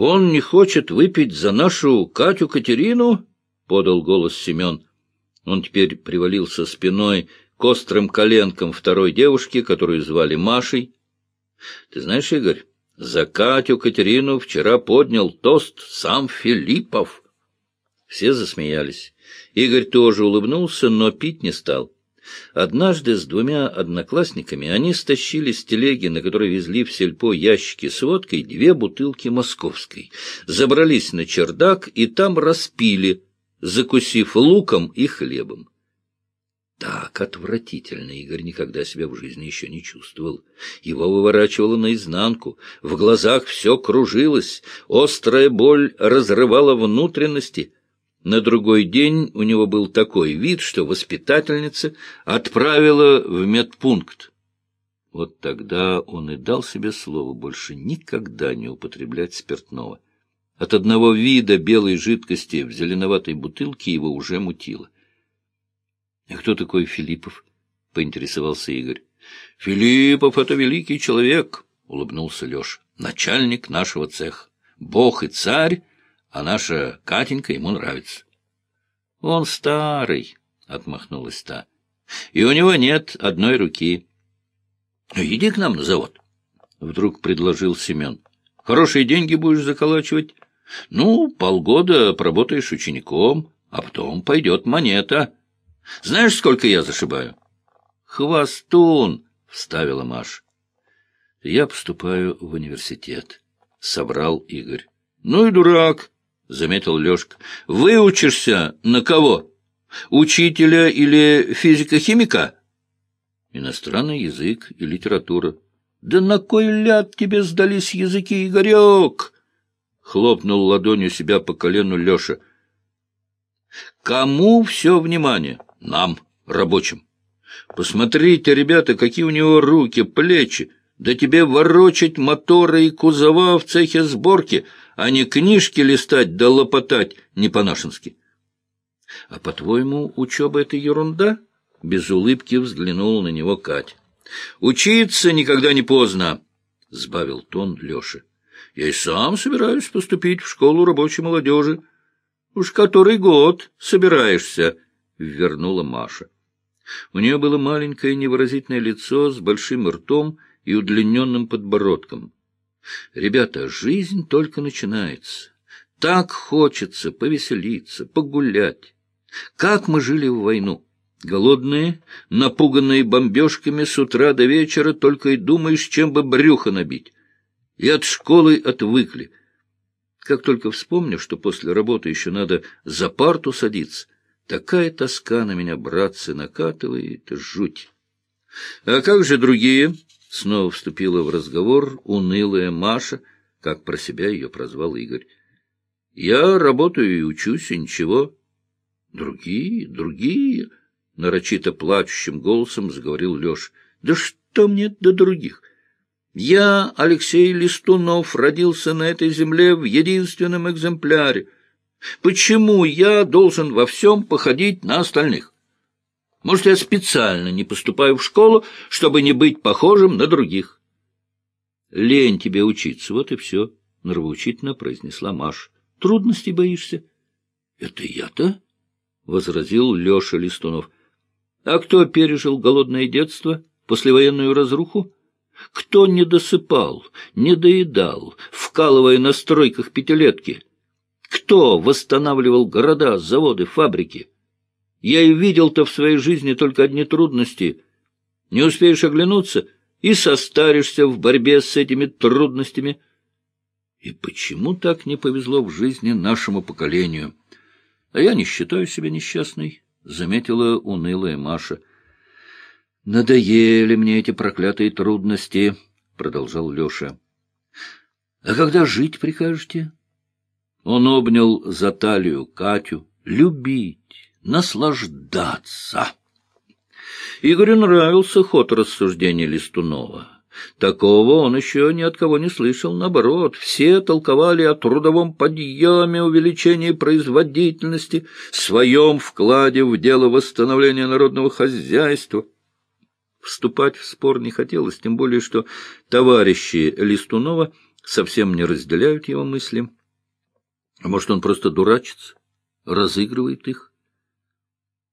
Он не хочет выпить за нашу Катю Катерину? — подал голос Семен. Он теперь привалился спиной к острым коленкам второй девушки, которую звали Машей. — Ты знаешь, Игорь, за Катю Катерину вчера поднял тост сам Филиппов. Все засмеялись. Игорь тоже улыбнулся, но пить не стал. Однажды с двумя одноклассниками они стащили с телеги, на которой везли в сельпо ящики с водкой, две бутылки московской, забрались на чердак и там распили, закусив луком и хлебом. Так отвратительно Игорь никогда себя в жизни еще не чувствовал. Его выворачивало наизнанку, в глазах все кружилось, острая боль разрывала внутренности — на другой день у него был такой вид, что воспитательница отправила в медпункт. Вот тогда он и дал себе слово больше никогда не употреблять спиртного. От одного вида белой жидкости в зеленоватой бутылке его уже мутило. — А кто такой Филиппов? — поинтересовался Игорь. — Филиппов — это великий человек, — улыбнулся Леша. — Начальник нашего цеха. Бог и царь а наша Катенька ему нравится. — Он старый, — отмахнулась та, — и у него нет одной руки. — Иди к нам на завод, — вдруг предложил Семен. — Хорошие деньги будешь заколачивать. Ну, полгода поработаешь учеником, а потом пойдет монета. Знаешь, сколько я зашибаю? — Хвостун, — вставила Маша. — Я поступаю в университет, — соврал Игорь. — Ну и дурак, — заметил Лешка. — Выучишься на кого? Учителя или физико-химика? — Иностранный язык и литература. — Да на кой ляд тебе сдались языки, Игорек? — хлопнул ладонью себя по колену Леша. — Кому все внимание? Нам, рабочим. Посмотрите, ребята, какие у него руки, плечи. Да тебе ворочать моторы и кузова в цехе сборки — а не книжки листать да лопотать не по-нашенски. — А по-твоему, учеба — это ерунда? — без улыбки взглянул на него Кать. — Учиться никогда не поздно, — сбавил тон Леша. — Я и сам собираюсь поступить в школу рабочей молодежи. — Уж который год собираешься, — вернула Маша. У нее было маленькое невыразительное лицо с большим ртом и удлиненным подбородком. Ребята, жизнь только начинается. Так хочется повеселиться, погулять. Как мы жили в войну? Голодные, напуганные бомбежками с утра до вечера, только и думаешь, чем бы брюхо набить. И от школы отвыкли. Как только вспомню, что после работы еще надо за парту садиться, такая тоска на меня, братцы, накатывает, жуть. А как же другие? Снова вступила в разговор унылая Маша, как про себя ее прозвал Игорь. — Я работаю и учусь, и ничего. — Другие, другие, — нарочито плачущим голосом заговорил Леша. — Да что мне до других? Я, Алексей Листунов, родился на этой земле в единственном экземпляре. Почему я должен во всем походить на остальных? Может, я специально не поступаю в школу, чтобы не быть похожим на других. — Лень тебе учиться, вот и все, — нравоучительно произнесла Маш. — Трудностей боишься? — Это я-то? — возразил Леша Листунов. — А кто пережил голодное детство, послевоенную разруху? Кто не досыпал, не доедал, вкалывая на стройках пятилетки? Кто восстанавливал города, заводы, фабрики? — я и видел-то в своей жизни только одни трудности. Не успеешь оглянуться и состаришься в борьбе с этими трудностями. И почему так не повезло в жизни нашему поколению? А я не считаю себя несчастной, — заметила унылая Маша. — Надоели мне эти проклятые трудности, — продолжал Леша. — А когда жить прикажете? Он обнял за талию Катю. — Любить наслаждаться. Игорю нравился ход рассуждений Листунова. Такого он еще ни от кого не слышал. Наоборот, все толковали о трудовом подъеме, увеличении производительности, своем вкладе в дело восстановления народного хозяйства. Вступать в спор не хотелось, тем более, что товарищи Листунова совсем не разделяют его мысли. А может, он просто дурачится, разыгрывает их? —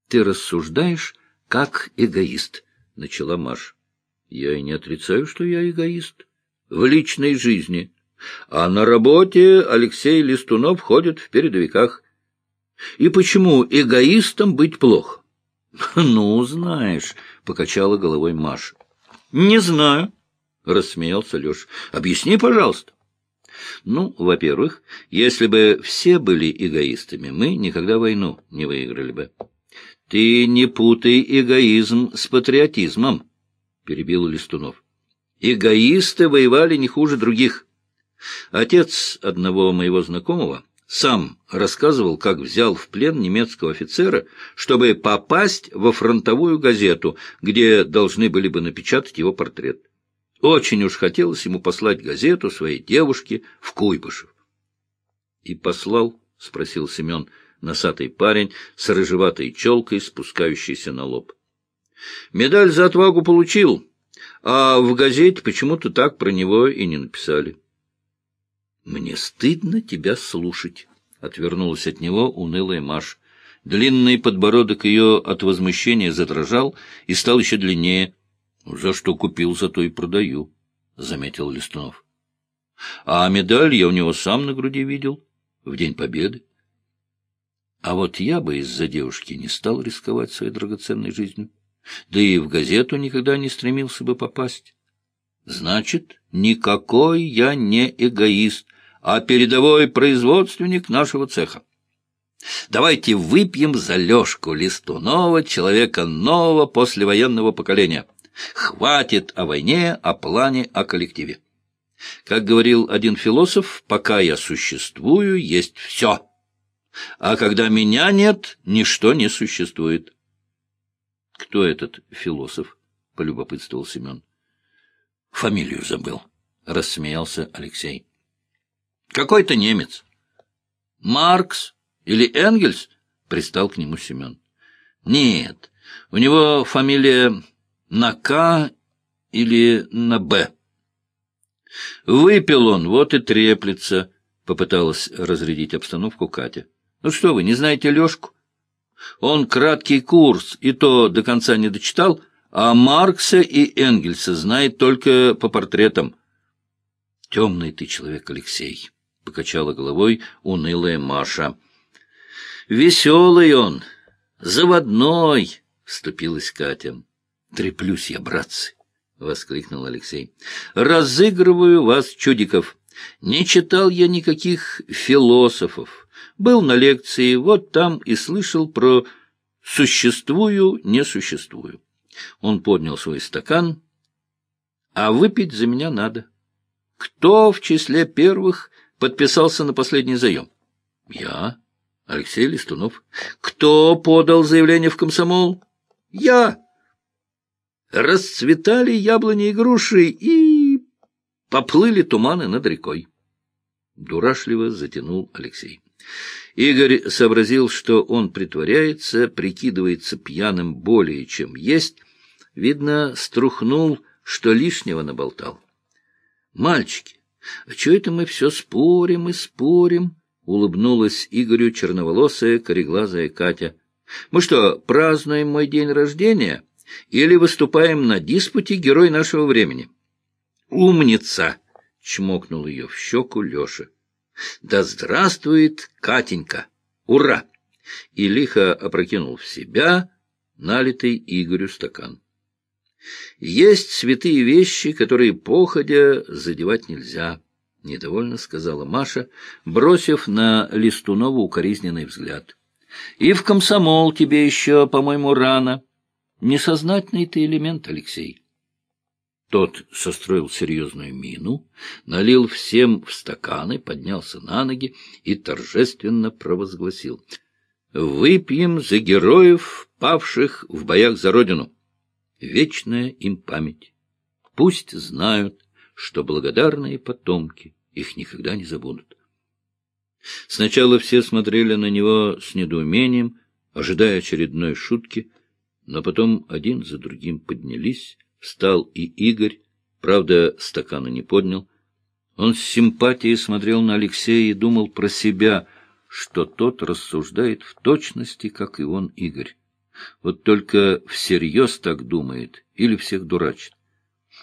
Ты рассуждаешь как эгоист, — начала Маш. — Я и не отрицаю, что я эгоист. В личной жизни. А на работе Алексей Листунов ходит в передовиках. И почему эгоистом быть плохо? — Ну, знаешь, — покачала головой Маша. — Не знаю, — рассмеялся Леша. — Объясни, пожалуйста. Ну, во-первых, если бы все были эгоистами, мы никогда войну не выиграли бы. — Ты не путай эгоизм с патриотизмом, — перебил Листунов. — Эгоисты воевали не хуже других. Отец одного моего знакомого сам рассказывал, как взял в плен немецкого офицера, чтобы попасть во фронтовую газету, где должны были бы напечатать его портрет. Очень уж хотелось ему послать газету своей девушке в Куйбышев. — И послал? — спросил Семен, носатый парень с рыжеватой челкой, спускающейся на лоб. — Медаль за отвагу получил, а в газете почему-то так про него и не написали. — Мне стыдно тебя слушать, — отвернулась от него унылая Маш. Длинный подбородок ее от возмущения задрожал и стал еще длиннее. — За что купил, за то и продаю, — заметил Листунов. — А медаль я у него сам на груди видел в День Победы. А вот я бы из-за девушки не стал рисковать своей драгоценной жизнью, да и в газету никогда не стремился бы попасть. Значит, никакой я не эгоист, а передовой производственник нашего цеха. Давайте выпьем за Лешку Листунова, человека нового послевоенного поколения. Хватит о войне, о плане, о коллективе. Как говорил один философ, пока я существую, есть все. А когда меня нет, ничто не существует. — Кто этот философ? — полюбопытствовал Семен. — Фамилию забыл, — рассмеялся Алексей. Какой-то немец. Маркс или Энгельс? Пристал к нему Семен. Нет, у него фамилия на К или на Б. Выпил он, вот и треплется, попыталась разрядить обстановку Катя. Ну что вы, не знаете Лешку? Он краткий курс, и то до конца не дочитал, а Маркса и Энгельса знает только по портретам. Темный ты человек, Алексей. — покачала головой унылая Маша. — Веселый он, заводной, — вступилась Катя. — Треплюсь я, братцы, — воскликнул Алексей. — Разыгрываю вас, чудиков. Не читал я никаких философов. Был на лекции, вот там и слышал про «существую, не существую». Он поднял свой стакан, а выпить за меня надо. Кто в числе первых подписался на последний заем? — Я, Алексей Листунов. — Кто подал заявление в комсомол? — Я. Расцветали яблони и груши, и поплыли туманы над рекой. Дурашливо затянул Алексей. Игорь сообразил, что он притворяется, прикидывается пьяным более, чем есть. Видно, струхнул, что лишнего наболтал. — Мальчики, — А чего это мы все спорим и спорим? — улыбнулась Игорю черноволосая, кореглазая Катя. — Мы что, празднуем мой день рождения или выступаем на диспуте герой нашего времени? — Умница! — чмокнул ее в щеку Леша. — Да здравствует Катенька! Ура! И лихо опрокинул в себя налитый Игорю стакан. Есть святые вещи, которые походя задевать нельзя, — недовольно сказала Маша, бросив на Листунова укоризненный взгляд. — И в комсомол тебе еще, по-моему, рано. Несознательный ты элемент, Алексей. Тот состроил серьезную мину, налил всем в стаканы, поднялся на ноги и торжественно провозгласил. — Выпьем за героев, павших в боях за Родину вечная им память. Пусть знают, что благодарные потомки их никогда не забудут. Сначала все смотрели на него с недоумением, ожидая очередной шутки, но потом один за другим поднялись, встал и Игорь, правда, стакана не поднял. Он с симпатией смотрел на Алексея и думал про себя, что тот рассуждает в точности, как и он, Игорь. Вот только всерьез так думает или всех дурачит.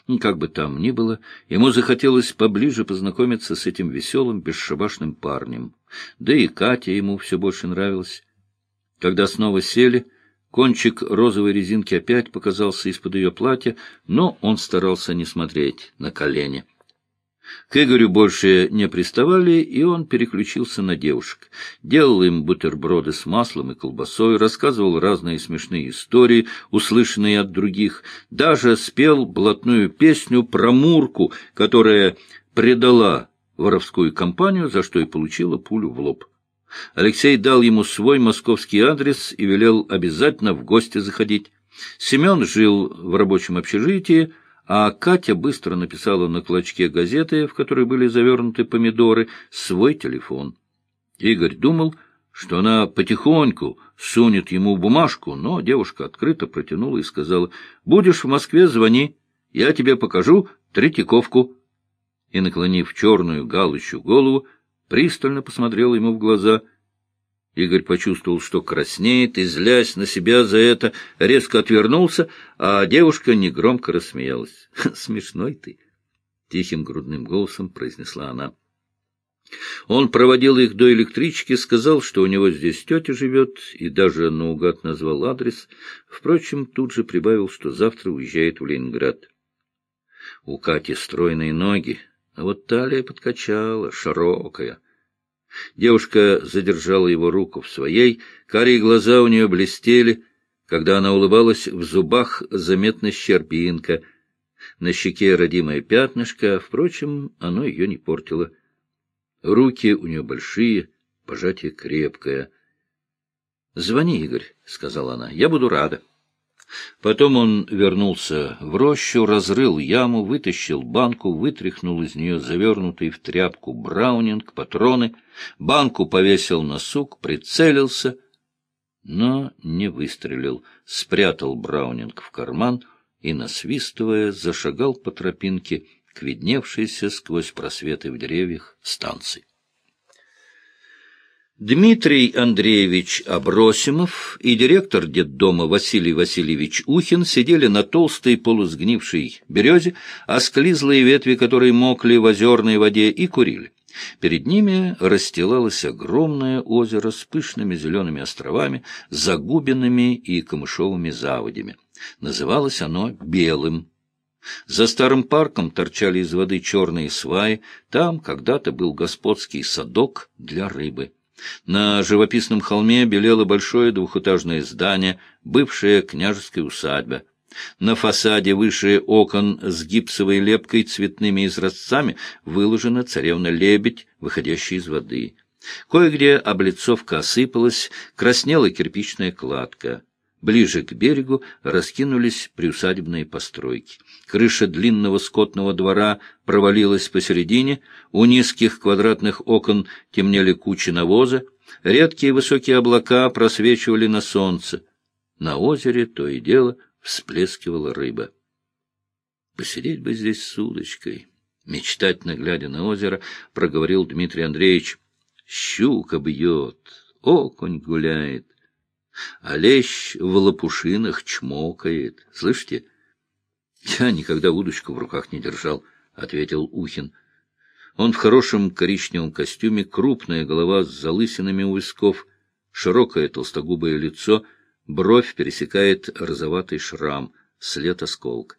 Ну, как бы там ни было, ему захотелось поближе познакомиться с этим веселым, бесшабашным парнем. Да и Катя ему все больше нравилась. Когда снова сели, кончик розовой резинки опять показался из-под ее платья, но он старался не смотреть на колени. К Игорю больше не приставали, и он переключился на девушек. Делал им бутерброды с маслом и колбасой, рассказывал разные смешные истории, услышанные от других, даже спел блатную песню про Мурку, которая предала воровскую компанию, за что и получила пулю в лоб. Алексей дал ему свой московский адрес и велел обязательно в гости заходить. Семен жил в рабочем общежитии, а Катя быстро написала на клочке газеты, в которой были завернуты помидоры, свой телефон. Игорь думал, что она потихоньку сунет ему бумажку, но девушка открыто протянула и сказала, «Будешь в Москве, звони, я тебе покажу Третьяковку». И, наклонив черную галочью голову, пристально посмотрела ему в глаза — Игорь почувствовал, что краснеет, и, злясь на себя за это, резко отвернулся, а девушка негромко рассмеялась. — Смешной ты! — тихим грудным голосом произнесла она. Он проводил их до электрички, сказал, что у него здесь тетя живет, и даже наугад назвал адрес. Впрочем, тут же прибавил, что завтра уезжает в Ленинград. У Кати стройные ноги, а вот талия подкачала, широкая. Девушка задержала его руку в своей, карие глаза у нее блестели. Когда она улыбалась, в зубах заметна щербинка. На щеке родимое пятнышко, впрочем, оно ее не портило. Руки у нее большие, пожатие крепкое. — Звони, Игорь, — сказала она, — я буду рада. Потом он вернулся в рощу, разрыл яму, вытащил банку, вытряхнул из нее завернутый в тряпку браунинг, патроны, банку повесил на сук, прицелился, но не выстрелил, спрятал браунинг в карман и, насвистывая, зашагал по тропинке к видневшейся сквозь просветы в деревьях станции. Дмитрий Андреевич Абросимов и директор детдома Василий Васильевич Ухин сидели на толстой полусгнившей березе, а склизлые ветви которой мокли в озерной воде, и курили. Перед ними расстилалось огромное озеро с пышными зелеными островами, загубенными и камышовыми заводями. Называлось оно Белым. За старым парком торчали из воды черные сваи, там когда-то был господский садок для рыбы. На живописном холме белело большое двухэтажное здание, бывшая княжеская усадьба. На фасаде выше окон с гипсовой лепкой цветными изразцами выложена царевна-лебедь, выходящая из воды. Кое-где облицовка осыпалась, краснела кирпичная кладка. Ближе к берегу раскинулись приусадебные постройки. Крыша длинного скотного двора провалилась посередине, у низких квадратных окон темнели кучи навоза, редкие высокие облака просвечивали на солнце. На озере то и дело всплескивала рыба. «Посидеть бы здесь с удочкой», — мечтательно глядя на озеро, проговорил Дмитрий Андреевич. «Щука бьет, окунь гуляет». А лещ в лопушинах чмокает. Слышите? — Я никогда удочку в руках не держал, — ответил Ухин. Он в хорошем коричневом костюме, крупная голова с залысинами у висков, широкое толстогубое лицо, бровь пересекает розоватый шрам, след осколка.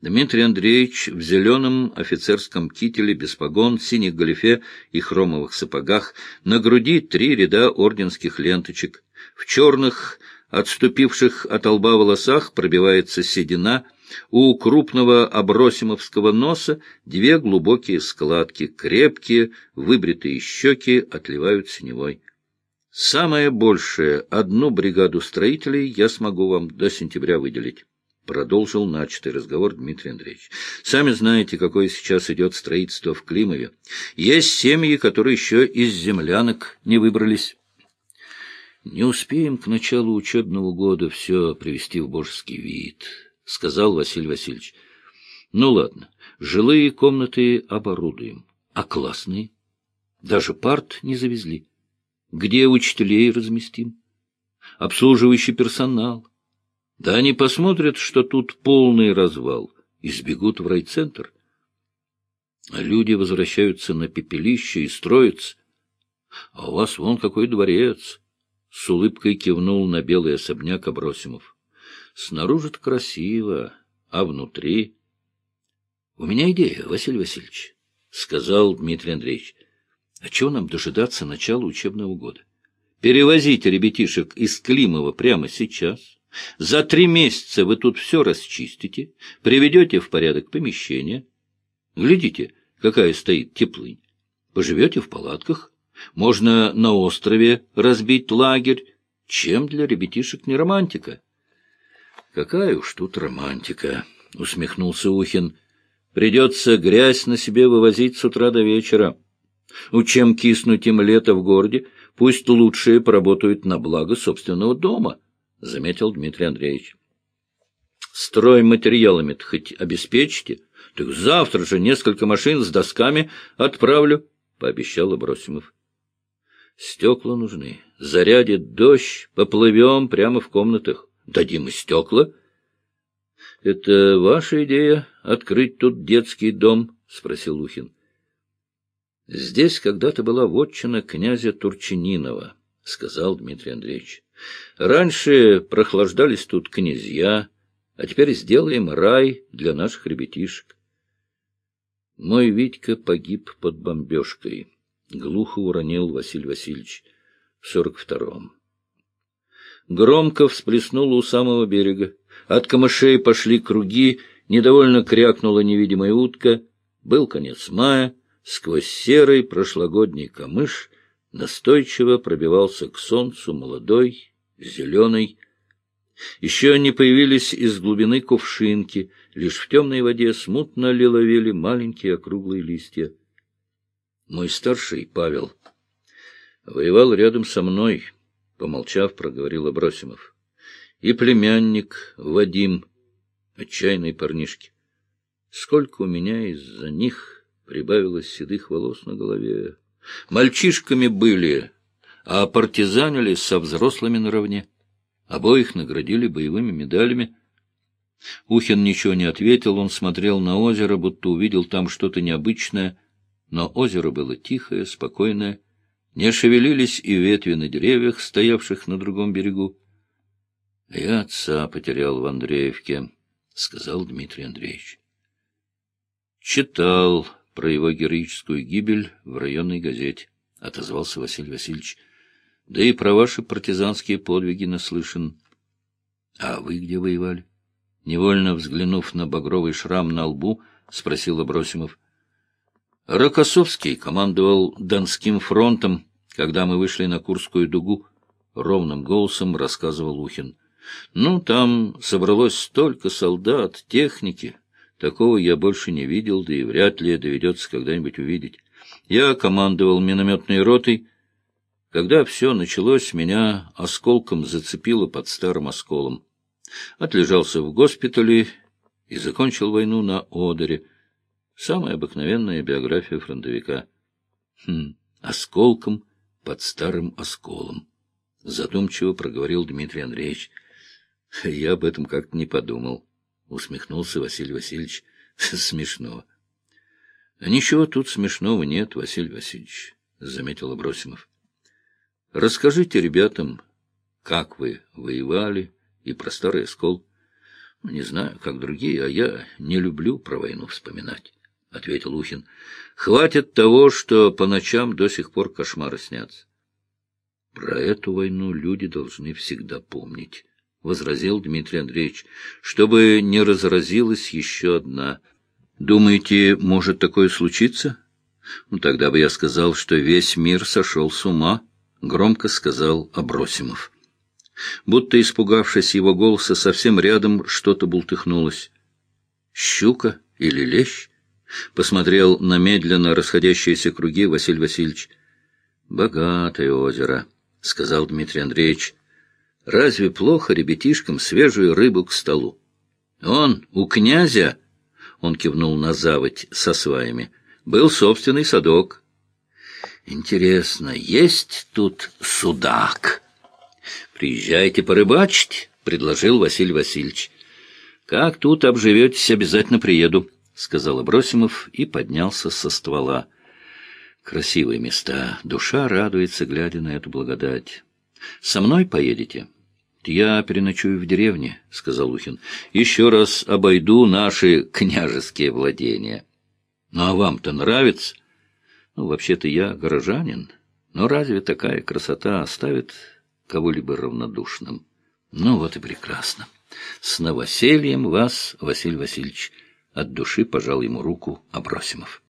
Дмитрий Андреевич в зеленом офицерском кителе без погон, синих галифе и хромовых сапогах, на груди три ряда орденских ленточек. В черных, отступивших от лба волосах пробивается седина, у крупного обросимовского носа две глубокие складки, крепкие, выбритые щеки отливают синевой. Самое большее, одну бригаду строителей я смогу вам до сентября выделить. Продолжил начатый разговор Дмитрий Андреевич. Сами знаете, какое сейчас идет строительство в Климове. Есть семьи, которые еще из землянок не выбрались. Не успеем к началу учебного года все привести в божеский вид, сказал Василий Васильевич. Ну ладно, жилые комнаты оборудуем. А классные? Даже парт не завезли. Где учителей разместим? Обслуживающий персонал. Да они посмотрят, что тут полный развал, и сбегут в райцентр. А люди возвращаются на пепелище и строятся. А у вас вон какой дворец. С улыбкой кивнул на белый особняк Абросимов. Снаружи-то красиво, а внутри... — У меня идея, Василий Васильевич, — сказал Дмитрий Андреевич. — А чего нам дожидаться начала учебного года? Перевозите ребятишек из Климова прямо сейчас. За три месяца вы тут все расчистите, приведете в порядок помещение. Глядите, какая стоит теплынь. Поживете в палатках. Можно на острове разбить лагерь. Чем для ребятишек не романтика? — Какая уж тут романтика, — усмехнулся Ухин. — Придется грязь на себе вывозить с утра до вечера. У чем киснуть им лето в городе, пусть лучшие поработают на благо собственного дома, — заметил Дмитрий Андреевич. — Стройматериалами-то хоть обеспечите? Так завтра же несколько машин с досками отправлю, — пообещал Абросимов. — Стекла нужны. Зарядит дождь, поплывем прямо в комнатах. Дадим и стекла. — Это ваша идея — открыть тут детский дом? — спросил Лухин. — Здесь когда-то была вотчина князя Турчининова, — сказал Дмитрий Андреевич. — Раньше прохлаждались тут князья, а теперь сделаем рай для наших ребятишек. Мой Витька погиб под бомбежкой, — глухо уронил Василий Васильевич в сорок втором. Громко всплеснуло у самого берега. От камышей пошли круги, недовольно крякнула невидимая утка. Был конец мая, сквозь серый прошлогодний камыш настойчиво пробивался к солнцу молодой, зеленый. Еще не появились из глубины кувшинки, лишь в темной воде смутно лиловели маленькие округлые листья. Мой старший, Павел, воевал рядом со мной — Помолчав, проговорил Абросимов. И племянник Вадим, отчаянные парнишки. Сколько у меня из-за них прибавилось седых волос на голове. Мальчишками были, а партизанили со взрослыми наравне. Обоих наградили боевыми медалями. Ухин ничего не ответил, он смотрел на озеро, будто увидел там что-то необычное, но озеро было тихое, спокойное, не шевелились и ветви на деревьях, стоявших на другом берегу. — Я отца потерял в Андреевке, — сказал Дмитрий Андреевич. — Читал про его героическую гибель в районной газете, — отозвался Василий Васильевич. — Да и про ваши партизанские подвиги наслышан. — А вы где воевали? Невольно взглянув на багровый шрам на лбу, спросил Абросимов. — Рокоссовский командовал Донским фронтом, когда мы вышли на Курскую дугу, — ровным голосом рассказывал Ухин. Ну, там собралось столько солдат, техники. Такого я больше не видел, да и вряд ли доведется когда-нибудь увидеть. Я командовал минометной ротой. Когда все началось, меня осколком зацепило под старым осколом. Отлежался в госпитале и закончил войну на Одере — Самая обыкновенная биография фронтовика. Хм, осколком под старым осколом. Задумчиво проговорил Дмитрий Андреевич. Я об этом как-то не подумал. Усмехнулся Василий Васильевич. Смешно. Ничего тут смешного нет, Василий Васильевич, заметил Абросимов. Расскажите ребятам, как вы воевали и про старый оскол. Не знаю, как другие, а я не люблю про войну вспоминать. — ответил Ухин. — Хватит того, что по ночам до сих пор кошмары снятся. — Про эту войну люди должны всегда помнить, — возразил Дмитрий Андреевич, — чтобы не разразилась еще одна. Думаете, может такое случиться? Ну, тогда бы я сказал, что весь мир сошел с ума, — громко сказал Абросимов. Будто испугавшись его голоса, совсем рядом что-то бултыхнулось. Щука или лещ? Посмотрел на медленно расходящиеся круги Василий Васильевич. «Богатое озеро», — сказал Дмитрий Андреевич. «Разве плохо ребятишкам свежую рыбу к столу? Он у князя...» — он кивнул на заводь со сваями. был собственный садок. Интересно, есть тут судак? Приезжайте порыбачить, — предложил Василий Васильевич. Как тут обживетесь, обязательно приеду, — сказал Абросимов и поднялся со ствола. Красивые места, душа радуется, глядя на эту благодать. Со мной поедете? Я переночую в деревне, — сказал Ухин. Еще раз обойду наши княжеские владения. Ну, а вам-то нравится? Ну, вообще-то я горожанин, но разве такая красота оставит кого-либо равнодушным? Ну, вот и прекрасно. С новосельем вас, Василий Васильевич. От души пожал ему руку Абросимов.